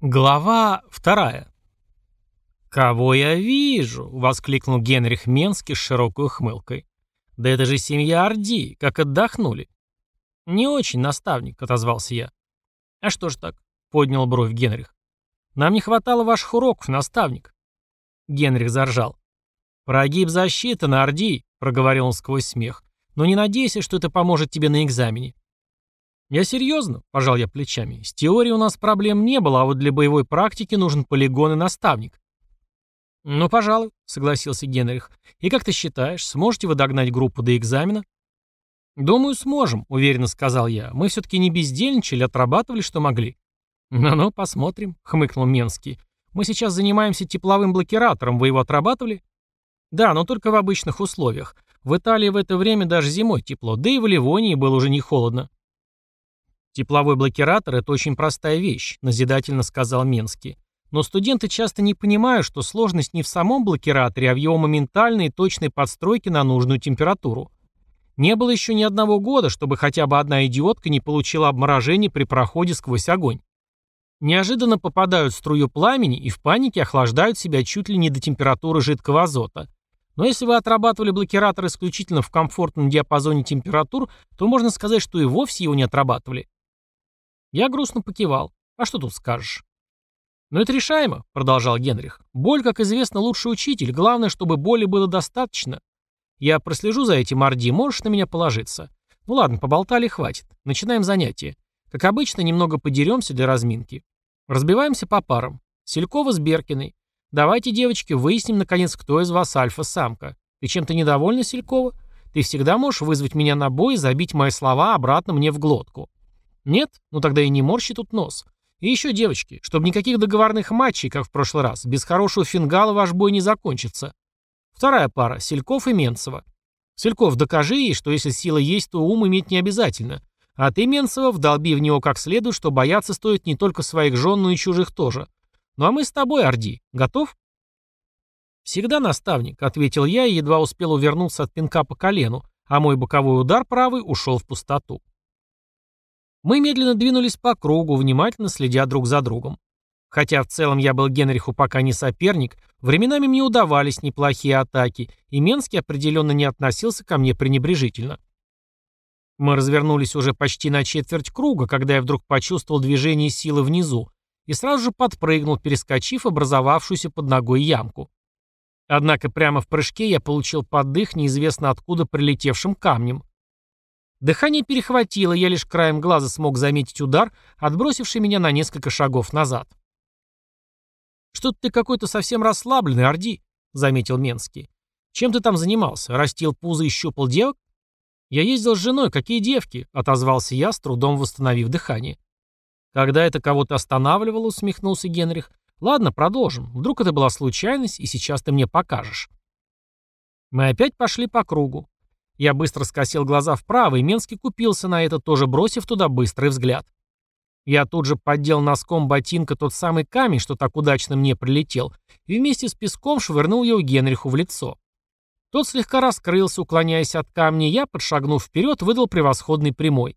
Глава вторая. «Кого я вижу?» — воскликнул Генрих Менский с широкой ухмылкой. «Да это же семья Орди, как отдохнули». «Не очень, наставник», — отозвался я. «А что ж так?» — поднял бровь Генрих. «Нам не хватало ваших уроков, наставник». Генрих заржал. «Прогиб защиты на Орди», — проговорил он сквозь смех. «Но не надейся, что это поможет тебе на экзамене. «Я серьезно», — пожал я плечами. «С теорией у нас проблем не было, а вот для боевой практики нужен полигон и наставник». «Ну, пожалуй», — согласился Генрих. «И как ты считаешь, сможете вы догнать группу до экзамена?» «Думаю, сможем», — уверенно сказал я. «Мы все-таки не бездельничали, отрабатывали, что могли». «Ну-ну, посмотрим», — хмыкнул Менский. «Мы сейчас занимаемся тепловым блокиратором. Вы его отрабатывали?» «Да, но только в обычных условиях. В Италии в это время даже зимой тепло, да и в Ливонии было уже не холодно». «Тепловой блокиратор – это очень простая вещь», – назидательно сказал Менский. «Но студенты часто не понимают, что сложность не в самом блокираторе, а в его моментальной и точной подстройке на нужную температуру. Не было еще ни одного года, чтобы хотя бы одна идиотка не получила обморожение при проходе сквозь огонь. Неожиданно попадают в струю пламени и в панике охлаждают себя чуть ли не до температуры жидкого азота. Но если вы отрабатывали блокиратор исключительно в комфортном диапазоне температур, то можно сказать, что и вовсе его не отрабатывали. Я грустно покивал. А что тут скажешь? «Но это решаемо», — продолжал Генрих. «Боль, как известно, лучший учитель. Главное, чтобы боли было достаточно. Я прослежу за этим, Орди, можешь на меня положиться. Ну ладно, поболтали, хватит. Начинаем занятие. Как обычно, немного подеремся для разминки. Разбиваемся по парам. Селькова с Беркиной. Давайте, девочки, выясним, наконец, кто из вас альфа-самка. Ты чем-то недовольна, Селькова? Ты всегда можешь вызвать меня на бой и забить мои слова обратно мне в глотку. Нет? Ну тогда и не морщи тут нос. И еще, девочки, чтобы никаких договорных матчей, как в прошлый раз, без хорошего фингала ваш бой не закончится. Вторая пара – Сельков и Менцева. Сельков, докажи ей, что если сила есть, то ум иметь не обязательно. А ты, Менцева, вдолби в него как следует, что бояться стоит не только своих жен, но и чужих тоже. Ну а мы с тобой, Орди, готов? «Всегда наставник», — ответил я и едва успел увернуться от пинка по колену, а мой боковой удар правый ушел в пустоту. Мы медленно двинулись по кругу, внимательно следя друг за другом. Хотя в целом я был Генриху пока не соперник, временами мне удавались неплохие атаки, и Менский определенно не относился ко мне пренебрежительно. Мы развернулись уже почти на четверть круга, когда я вдруг почувствовал движение силы внизу и сразу же подпрыгнул, перескочив образовавшуюся под ногой ямку. Однако прямо в прыжке я получил поддых неизвестно откуда прилетевшим камнем. Дыхание перехватило, я лишь краем глаза смог заметить удар, отбросивший меня на несколько шагов назад. «Что-то ты какой-то совсем расслабленный, Орди», — заметил Менский. «Чем ты там занимался? Растил пузо и щупал девок?» «Я ездил с женой, какие девки?» — отозвался я, с трудом восстановив дыхание. «Когда это кого-то останавливало?» — усмехнулся Генрих. «Ладно, продолжим. Вдруг это была случайность, и сейчас ты мне покажешь». Мы опять пошли по кругу. Я быстро скосил глаза вправо, и Менский купился на это, тоже бросив туда быстрый взгляд. Я тут же поддел носком ботинка тот самый камень, что так удачно мне прилетел, и вместе с песком швырнул его Генриху в лицо. Тот слегка раскрылся, уклоняясь от камня, я, подшагнув вперед, выдал превосходный прямой,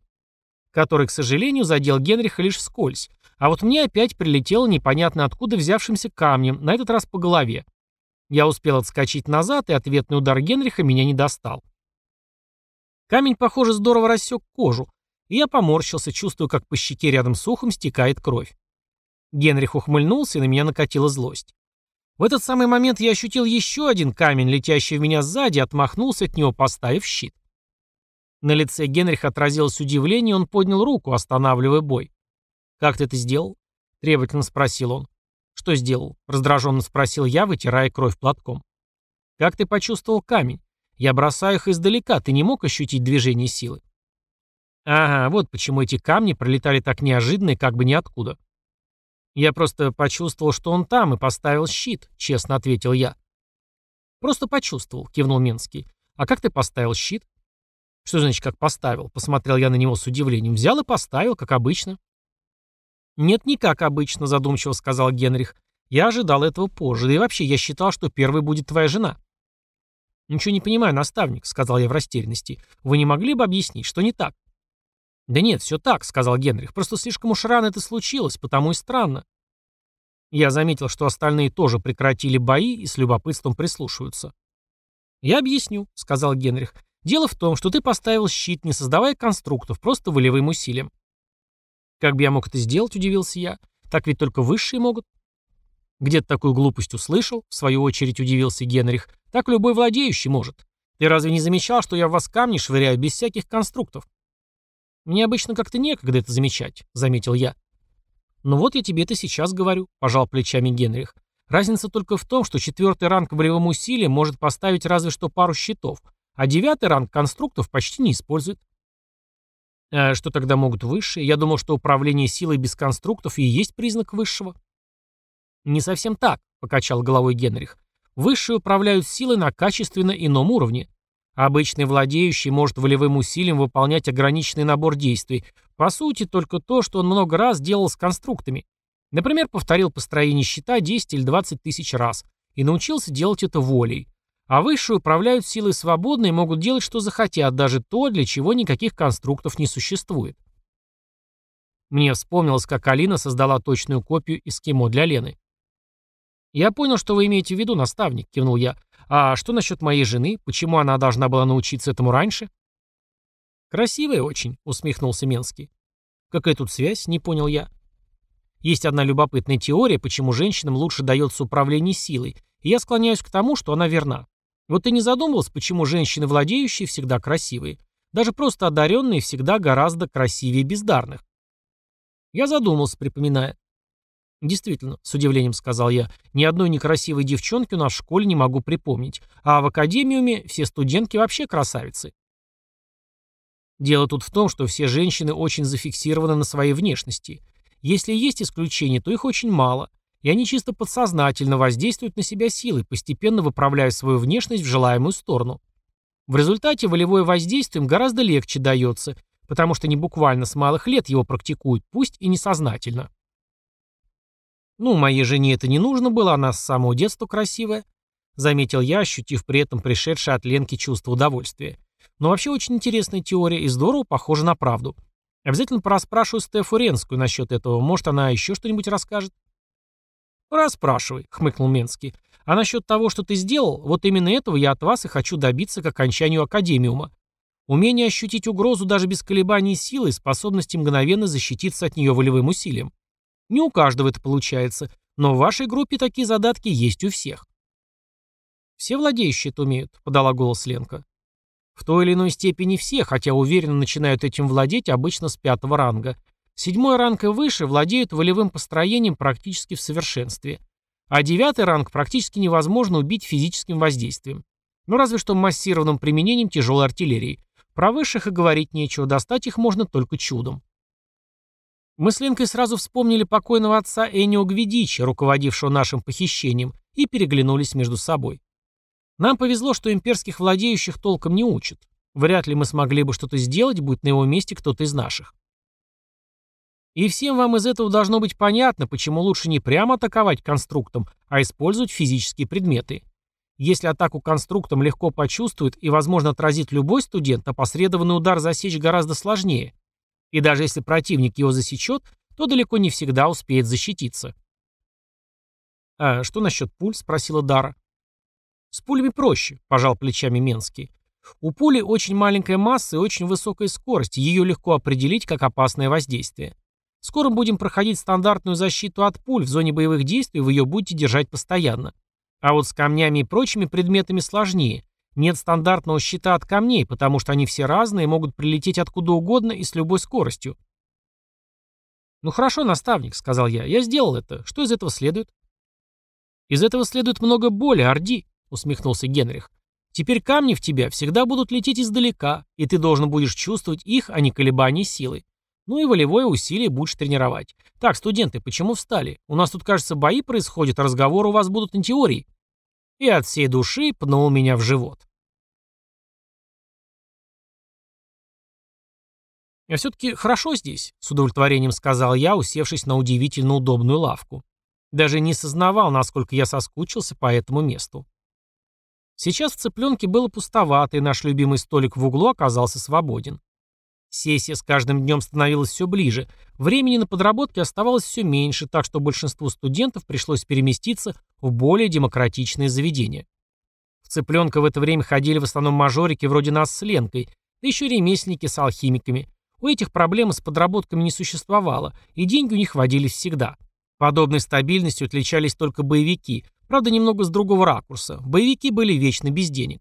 который, к сожалению, задел Генриха лишь вскользь, а вот мне опять прилетело непонятно откуда взявшимся камнем, на этот раз по голове. Я успел отскочить назад, и ответный удар Генриха меня не достал. Камень, похоже, здорово рассек кожу, и я поморщился, чувствуя, как по щеке рядом с ухом стекает кровь. Генрих ухмыльнулся, и на меня накатила злость. В этот самый момент я ощутил еще один камень, летящий в меня сзади, отмахнулся от него, поставив щит. На лице Генриха отразилось удивление, он поднял руку, останавливая бой. «Как ты это сделал?» — требовательно спросил он. «Что сделал?» — раздраженно спросил я, вытирая кровь платком. «Как ты почувствовал камень?» Я бросаю их издалека, ты не мог ощутить движение силы? Ага, вот почему эти камни пролетали так неожиданно и как бы ниоткуда. Я просто почувствовал, что он там, и поставил щит, честно ответил я. Просто почувствовал, кивнул Менский. А как ты поставил щит? Что значит, как поставил? Посмотрел я на него с удивлением. Взял и поставил, как обычно. Нет, не как обычно, задумчиво сказал Генрих. Я ожидал этого позже, да и вообще я считал, что первой будет твоя жена. «Ничего не понимаю, наставник», — сказал я в растерянности. «Вы не могли бы объяснить, что не так?» «Да нет, все так», — сказал Генрих. «Просто слишком уж рано это случилось, потому и странно». Я заметил, что остальные тоже прекратили бои и с любопытством прислушиваются. «Я объясню», — сказал Генрих. «Дело в том, что ты поставил щит, не создавая конструктов, просто волевым усилием». «Как бы я мог это сделать?» — удивился я. «Так ведь только высшие могут». «Где-то такую глупость услышал?» — в свою очередь удивился Генрих. «Так любой владеющий может. Ты разве не замечал, что я в вас камни швыряю без всяких конструктов?» «Мне обычно как-то некогда это замечать», — заметил я. «Ну вот я тебе это сейчас говорю», — пожал плечами Генрих. «Разница только в том, что четвертый ранг волевым усилием может поставить разве что пару щитов, а девятый ранг конструктов почти не использует». А что тогда могут высшие? Я думал, что управление силой без конструктов и есть признак высшего. Не совсем так, покачал головой Генрих. Высшие управляют силой на качественно ином уровне. Обычный владеющий может волевым усилием выполнять ограниченный набор действий. По сути, только то, что он много раз делал с конструктами. Например, повторил построение щита 10 или 20 тысяч раз и научился делать это волей. А высшие управляют силой свободно и могут делать, что захотят, даже то, для чего никаких конструктов не существует. Мне вспомнилось, как Алина создала точную копию эскимо для Лены. «Я понял, что вы имеете в виду, наставник», — кивнул я. «А что насчет моей жены? Почему она должна была научиться этому раньше?» «Красивая очень», — усмехнулся Менский. «Какая тут связь?» — не понял я. Есть одна любопытная теория, почему женщинам лучше дается управление силой, и я склоняюсь к тому, что она верна. Вот ты не задумывался, почему женщины владеющие всегда красивые? Даже просто одаренные всегда гораздо красивее бездарных. Я задумался, припоминая. Действительно, с удивлением сказал я, ни одной некрасивой девчонки у нас в школе не могу припомнить, а в академиуме все студентки вообще красавицы. Дело тут в том, что все женщины очень зафиксированы на своей внешности. Если есть исключения, то их очень мало и они чисто подсознательно воздействуют на себя силой, постепенно выправляя свою внешность в желаемую сторону. В результате волевое воздействие им гораздо легче дается, потому что не буквально с малых лет его практикуют, пусть и несознательно. Ну, моей жене это не нужно было, она с самого детства красивая, заметил я, ощутив при этом пришедшее от Ленки чувство удовольствия. Но вообще очень интересная теория и здорово похожа на правду. Обязательно порасспрашиваю Стефу Ренскую насчет этого, может она еще что-нибудь расскажет. «Расспрашивай», — хмыкнул Менский. «А насчет того, что ты сделал, вот именно этого я от вас и хочу добиться к окончанию Академиума. Умение ощутить угрозу даже без колебаний силы и способности мгновенно защититься от нее волевым усилием. Не у каждого это получается, но в вашей группе такие задатки есть у всех». «Все владеющие это умеют», — подала голос Ленка. «В той или иной степени все, хотя уверенно начинают этим владеть обычно с пятого ранга. Седьмой ранг и выше владеют волевым построением практически в совершенстве. А девятый ранг практически невозможно убить физическим воздействием. Ну разве что массированным применением тяжелой артиллерии. Про высших и говорить нечего, достать их можно только чудом. Мы с Ленкой сразу вспомнили покойного отца Энио Гвидича, руководившего нашим похищением, и переглянулись между собой. Нам повезло, что имперских владеющих толком не учат. Вряд ли мы смогли бы что-то сделать, будь на его месте кто-то из наших. И всем вам из этого должно быть понятно, почему лучше не прямо атаковать конструктом, а использовать физические предметы. Если атаку конструктом легко почувствует и возможно отразить любой студент, опосредованный удар засечь гораздо сложнее. И даже если противник его засечет, то далеко не всегда успеет защититься. «А что насчет пуль?» — спросила Дара. «С пулями проще», — пожал плечами Менский. «У пули очень маленькая масса и очень высокая скорость, ее легко определить как опасное воздействие. Скоро будем проходить стандартную защиту от пуль, в зоне боевых действий вы ее будете держать постоянно. А вот с камнями и прочими предметами сложнее. Нет стандартного щита от камней, потому что они все разные и могут прилететь откуда угодно и с любой скоростью. «Ну хорошо, наставник», — сказал я, — «я сделал это. Что из этого следует?» «Из этого следует много боли, Орди», — усмехнулся Генрих. «Теперь камни в тебя всегда будут лететь издалека, и ты должен будешь чувствовать их, а не колебания силы. Ну и волевое усилие будешь тренировать. Так, студенты, почему встали? У нас тут, кажется, бои происходят, а разговоры у вас будут на теории. И от всей души пнул меня в живот. «А все-таки хорошо здесь», — с удовлетворением сказал я, усевшись на удивительно удобную лавку. Даже не сознавал, насколько я соскучился по этому месту. Сейчас в цыпленке было пустовато, и наш любимый столик в углу оказался свободен. Сессия с каждым днем становилась все ближе, времени на подработки оставалось все меньше, так что большинству студентов пришлось переместиться в более демократичные заведения. В цыпленка в это время ходили в основном мажорики вроде нас с Ленкой, да еще ремесленники с алхимиками. У этих проблем с подработками не существовало, и деньги у них водились всегда. Подобной стабильностью отличались только боевики, правда немного с другого ракурса. Боевики были вечно без денег.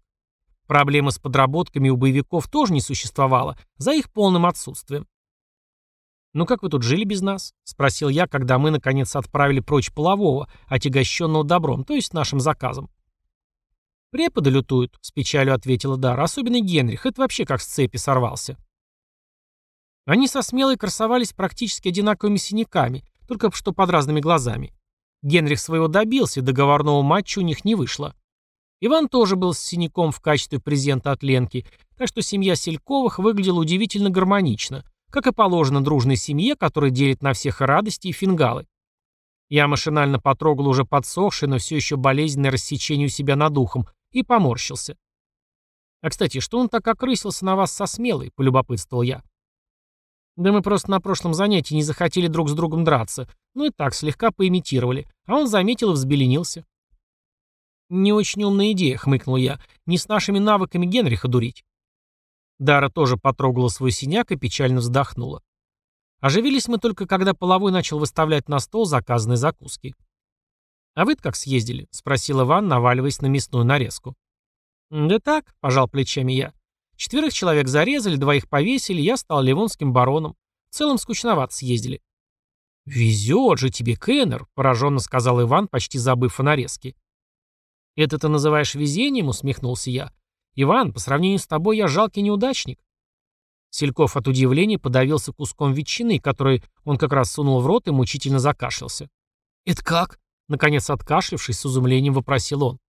Проблемы с подработками у боевиков тоже не существовало, за их полным отсутствием. «Ну как вы тут жили без нас?» — спросил я, когда мы, наконец, отправили прочь полового, отягощенного добром, то есть нашим заказом. «Преподы лютуют», — с печалью ответила Дара, — «особенно Генрих, это вообще как с цепи сорвался». Они со смелой красовались практически одинаковыми синяками, только что под разными глазами. Генрих своего добился, договорного матча у них не вышло. Иван тоже был с синяком в качестве презента от Ленки, так что семья Сельковых выглядела удивительно гармонично, как и положено дружной семье, которая делит на всех радости и фингалы. Я машинально потрогал уже подсохшее, но все еще болезненное рассечение у себя над ухом и поморщился. «А, кстати, что он так окрысился на вас со смелой?» — полюбопытствовал я. «Да мы просто на прошлом занятии не захотели друг с другом драться, ну и так слегка поимитировали, а он заметил и взбеленился. «Не очень умная идея», — хмыкнул я. «Не с нашими навыками Генриха дурить». Дара тоже потрогала свой синяк и печально вздохнула. Оживились мы только, когда половой начал выставлять на стол заказанные закуски. «А вы как съездили?» — спросил Иван, наваливаясь на мясную нарезку. «Да так», — пожал плечами я. «Четверых человек зарезали, двоих повесили, я стал ливонским бароном. В целом скучновато съездили». «Везет же тебе, Кеннер», — пораженно сказал Иван, почти забыв о нарезке. «Это ты называешь везением?» — усмехнулся я. «Иван, по сравнению с тобой я жалкий неудачник». Сельков от удивления подавился куском ветчины, который он как раз сунул в рот и мучительно закашлялся. «Это как?» — наконец откашлившись, с изумлением вопросил он.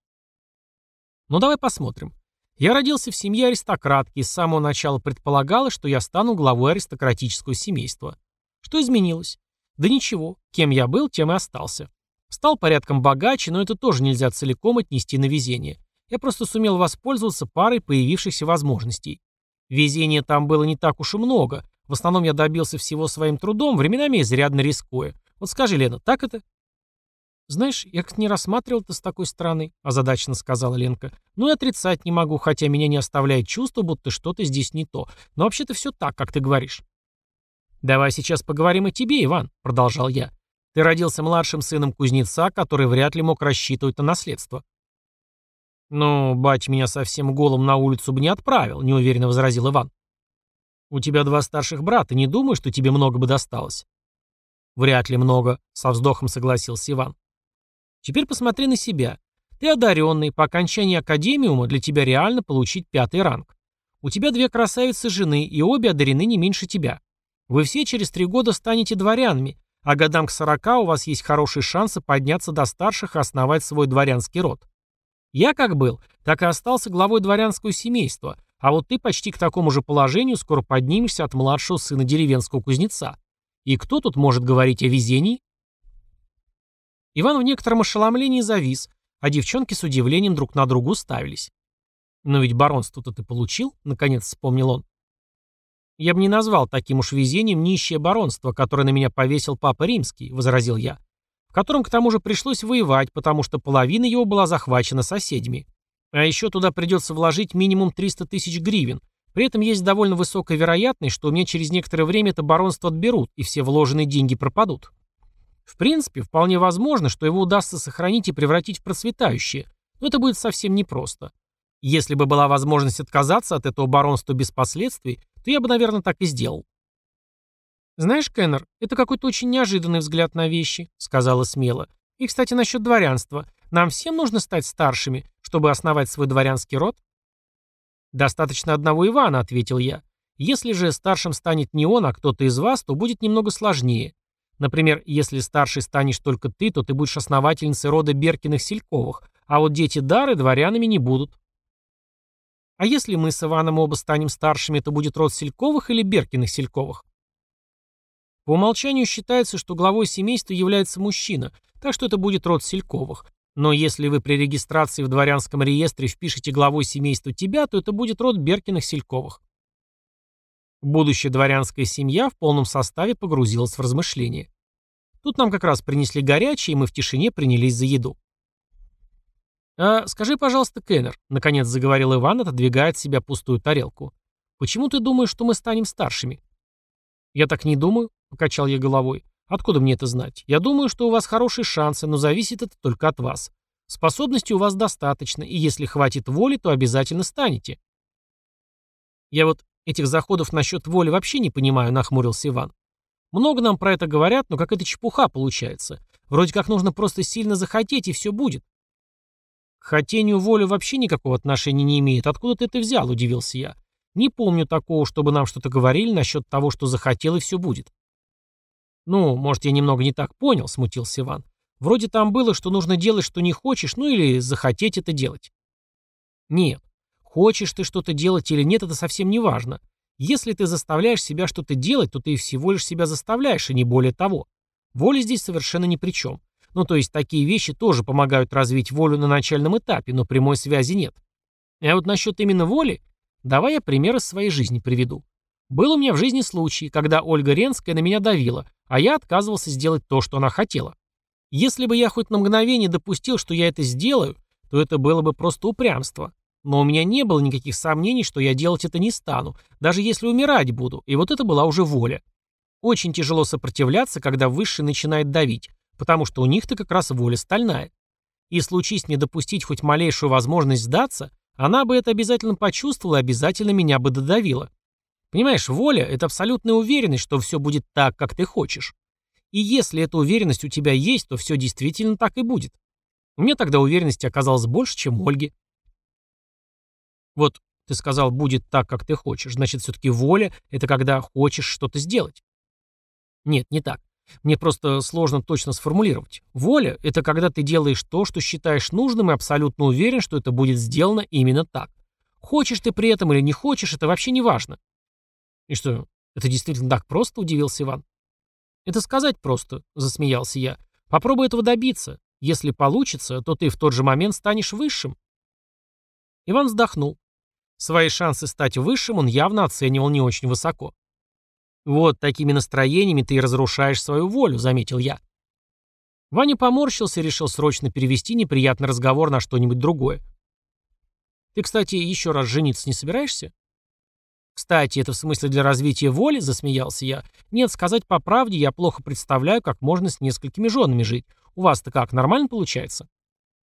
«Ну давай посмотрим. Я родился в семье аристократки и с самого начала предполагалось, что я стану главой аристократического семейства. Что изменилось? Да ничего. Кем я был, тем и остался. Стал порядком богаче, но это тоже нельзя целиком отнести на везение. Я просто сумел воспользоваться парой появившихся возможностей. Везения там было не так уж и много. В основном я добился всего своим трудом, временами изрядно рискуя. Вот скажи, Лена, так это? «Знаешь, я как-то не рассматривал это с такой стороны», — озадаченно сказала Ленка. «Ну и отрицать не могу, хотя меня не оставляет чувство, будто что-то здесь не то. Но вообще-то все так, как ты говоришь». «Давай сейчас поговорим о тебе, Иван», — продолжал я. Ты родился младшим сыном кузнеца, который вряд ли мог рассчитывать на наследство. «Ну, батя меня совсем голым на улицу бы не отправил», — неуверенно возразил Иван. «У тебя два старших брата, не думаю, что тебе много бы досталось?» «Вряд ли много», — со вздохом согласился Иван. «Теперь посмотри на себя. Ты одаренный, по окончании академиума для тебя реально получить пятый ранг. У тебя две красавицы жены, и обе одарены не меньше тебя. Вы все через три года станете дворянами, а годам к сорока у вас есть хорошие шансы подняться до старших и основать свой дворянский род. Я как был, так и остался главой дворянского семейства, а вот ты почти к такому же положению скоро поднимешься от младшего сына деревенского кузнеца. И кто тут может говорить о везении? Иван в некотором ошеломлении завис, а девчонки с удивлением друг на другу ставились. «Но ведь баронство-то ты получил?» — наконец вспомнил он. «Я бы не назвал таким уж везением нищее баронство, которое на меня повесил папа римский», — возразил я, в котором к тому же пришлось воевать, потому что половина его была захвачена соседями. А еще туда придется вложить минимум 300 тысяч гривен. При этом есть довольно высокая вероятность, что у меня через некоторое время это баронство отберут, и все вложенные деньги пропадут. В принципе, вполне возможно, что его удастся сохранить и превратить в процветающее, но это будет совсем непросто. Если бы была возможность отказаться от этого баронства без последствий, то я бы, наверное, так и сделал. «Знаешь, Кеннер, это какой-то очень неожиданный взгляд на вещи», — сказала смело. «И, кстати, насчет дворянства. Нам всем нужно стать старшими, чтобы основать свой дворянский род?» «Достаточно одного Ивана», — ответил я. «Если же старшим станет не он, а кто-то из вас, то будет немного сложнее. Например, если старший станешь только ты, то ты будешь основательницей рода Беркиных-Сельковых, а вот дети Дары дворянами не будут. А если мы с Иваном оба станем старшими, это будет род Сельковых или Беркиных-Сельковых? По умолчанию считается, что главой семейства является мужчина, так что это будет род Сельковых. Но если вы при регистрации в дворянском реестре впишете главой семейства тебя, то это будет род Беркиных-Сельковых. Будущая дворянская семья в полном составе погрузилась в размышления. Тут нам как раз принесли горячее, и мы в тишине принялись за еду. «А скажи, пожалуйста, Кеннер», — наконец заговорил Иван, отодвигая от себя пустую тарелку. «Почему ты думаешь, что мы станем старшими?» «Я так не думаю», — покачал я головой. «Откуда мне это знать? Я думаю, что у вас хорошие шансы, но зависит это только от вас. Способностей у вас достаточно, и если хватит воли, то обязательно станете». «Я вот этих заходов насчет воли вообще не понимаю», — нахмурился Иван. «Много нам про это говорят, но как это чепуха получается. Вроде как нужно просто сильно захотеть, и все будет. К хотению воли вообще никакого отношения не имеет. Откуда ты это взял, удивился я. Не помню такого, чтобы нам что-то говорили насчет того, что захотел и все будет. Ну, может, я немного не так понял, смутился Иван. Вроде там было, что нужно делать, что не хочешь, ну или захотеть это делать. Нет. Хочешь ты что-то делать или нет, это совсем не важно. Если ты заставляешь себя что-то делать, то ты всего лишь себя заставляешь, и не более того. Воля здесь совершенно ни при чем. Ну, то есть такие вещи тоже помогают развить волю на начальном этапе, но прямой связи нет. А вот насчет именно воли, давай я пример из своей жизни приведу. Был у меня в жизни случай, когда Ольга Ренская на меня давила, а я отказывался сделать то, что она хотела. Если бы я хоть на мгновение допустил, что я это сделаю, то это было бы просто упрямство. Но у меня не было никаких сомнений, что я делать это не стану, даже если умирать буду, и вот это была уже воля. Очень тяжело сопротивляться, когда высший начинает давить, потому что у них-то как раз воля стальная. И случись мне допустить хоть малейшую возможность сдаться, она бы это обязательно почувствовала обязательно меня бы додавила. Понимаешь, воля — это абсолютная уверенность, что все будет так, как ты хочешь. И если эта уверенность у тебя есть, то все действительно так и будет. У меня тогда уверенности оказалось больше, чем у Ольги. Вот ты сказал, будет так, как ты хочешь. Значит, все-таки воля — это когда хочешь что-то сделать. Нет, не так. Мне просто сложно точно сформулировать. Воля — это когда ты делаешь то, что считаешь нужным и абсолютно уверен, что это будет сделано именно так. Хочешь ты при этом или не хочешь, это вообще не важно. И что, это действительно так просто, удивился Иван. Это сказать просто, засмеялся я. Попробуй этого добиться. Если получится, то ты в тот же момент станешь высшим. Иван вздохнул. Свои шансы стать высшим он явно оценивал не очень высоко. «Вот такими настроениями ты и разрушаешь свою волю», — заметил я. Ваня поморщился и решил срочно перевести неприятный разговор на что-нибудь другое. «Ты, кстати, еще раз жениться не собираешься?» «Кстати, это в смысле для развития воли?» — засмеялся я. «Нет, сказать по правде, я плохо представляю, как можно с несколькими женами жить. У вас-то как, нормально получается?»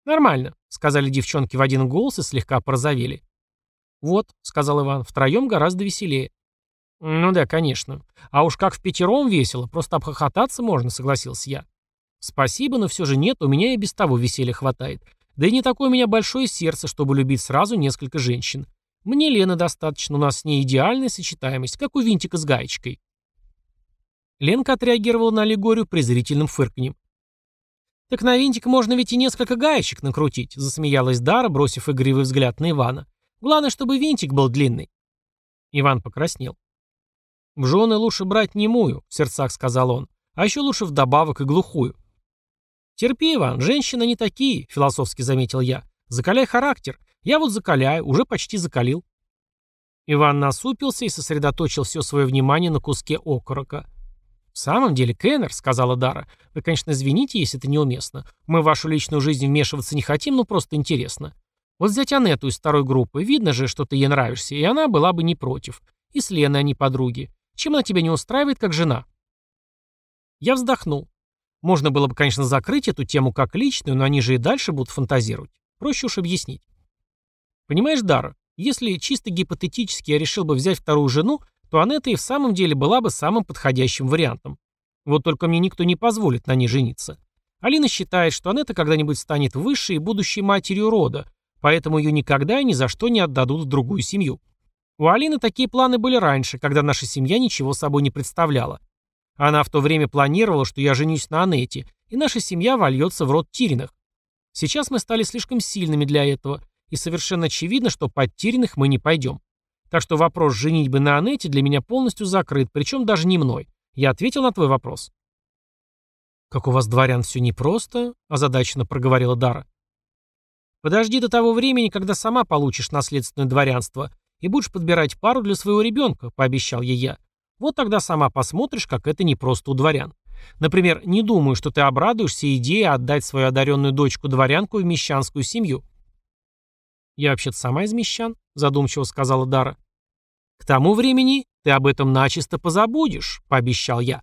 «Нормально», — сказали девчонки в один голос и слегка порозовели. «Вот», — сказал Иван, — «втроем гораздо веселее». «Ну да, конечно. А уж как в пятером весело, просто обхохотаться можно», — согласился я. «Спасибо, но все же нет, у меня и без того веселья хватает. Да и не такое у меня большое сердце, чтобы любить сразу несколько женщин. Мне Лены достаточно, у нас с ней идеальная сочетаемость, как у винтика с гаечкой». Ленка отреагировала на аллегорию презрительным фырканьем. «Так на винтик можно ведь и несколько гаечек накрутить», — засмеялась Дара, бросив игривый взгляд на Ивана. «Главное, чтобы винтик был длинный». Иван покраснел. «В жены лучше брать немую», — в сердцах сказал он, «а еще лучше вдобавок и глухую». «Терпи, Иван, женщины не такие», — философски заметил я. «Закаляй характер. Я вот закаляю, уже почти закалил». Иван насупился и сосредоточил все свое внимание на куске окорока. «В самом деле, Кеннер», — сказала Дара, — «вы, конечно, извините, если это неуместно. Мы в вашу личную жизнь вмешиваться не хотим, но просто интересно. Вот взять Анетту из второй группы, видно же, что ты ей нравишься, и она была бы не против. И с Леной они подруги. Чем она тебя не устраивает, как жена?» Я вздохнул. Можно было бы, конечно, закрыть эту тему как личную, но они же и дальше будут фантазировать. Проще уж объяснить. Понимаешь, Дара, если чисто гипотетически я решил бы взять вторую жену, то Анетта и в самом деле была бы самым подходящим вариантом. Вот только мне никто не позволит на ней жениться. Алина считает, что Анетта когда-нибудь станет высшей и будущей матерью рода, поэтому ее никогда и ни за что не отдадут в другую семью. У Алины такие планы были раньше, когда наша семья ничего собой не представляла. Она в то время планировала, что я женюсь на Анете, и наша семья вольется в род Тириных. Сейчас мы стали слишком сильными для этого, и совершенно очевидно, что под Тириных мы не пойдем. Так что вопрос женитьбы на Анете для меня полностью закрыт, причем даже не мной. Я ответил на твой вопрос. «Как у вас, дворян, все непросто?» – озадаченно проговорила Дара. «Подожди до того времени, когда сама получишь наследственное дворянство, и будешь подбирать пару для своего ребенка», — пообещал ей я. «Вот тогда сама посмотришь, как это непросто у дворян. Например, не думаю, что ты обрадуешься идее отдать свою одаренную дочку-дворянку в мещанскую семью». «Я вообще-то сама из мещан», — задумчиво сказала Дара. «К тому времени ты об этом начисто позабудешь», — пообещал я.